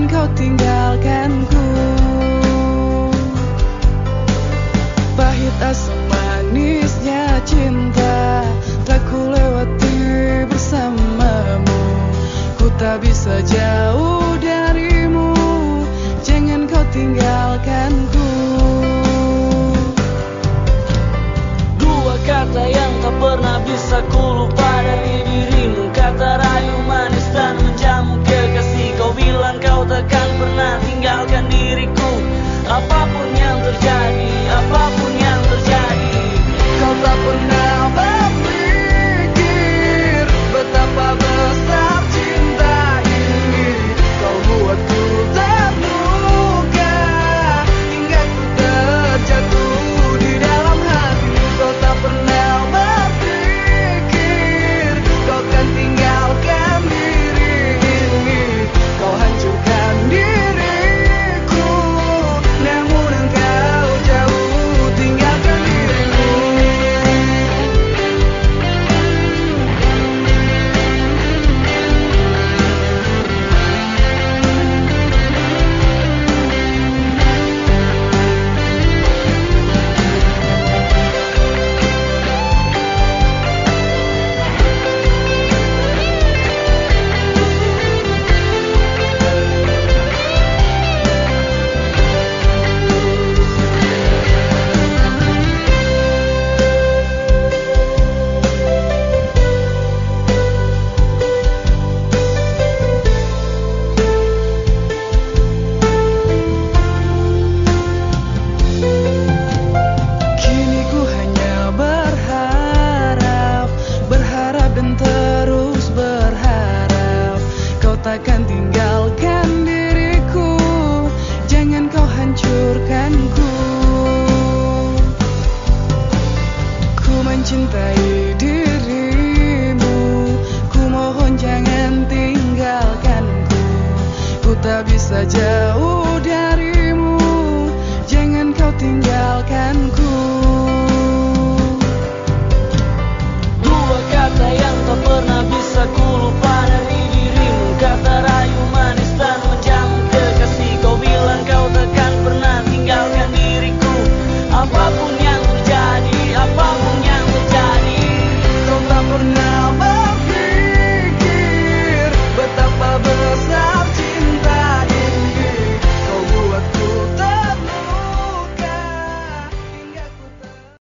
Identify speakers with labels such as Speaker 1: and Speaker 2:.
Speaker 1: Jangan kau tinggalkanku. Pahit asam manisnya cinta Tak ku lewati bersamamu. Ku tak bisa jalan mencintai dirimu. Ku mohon jangan tinggalkanku. Ku tak bisa jalan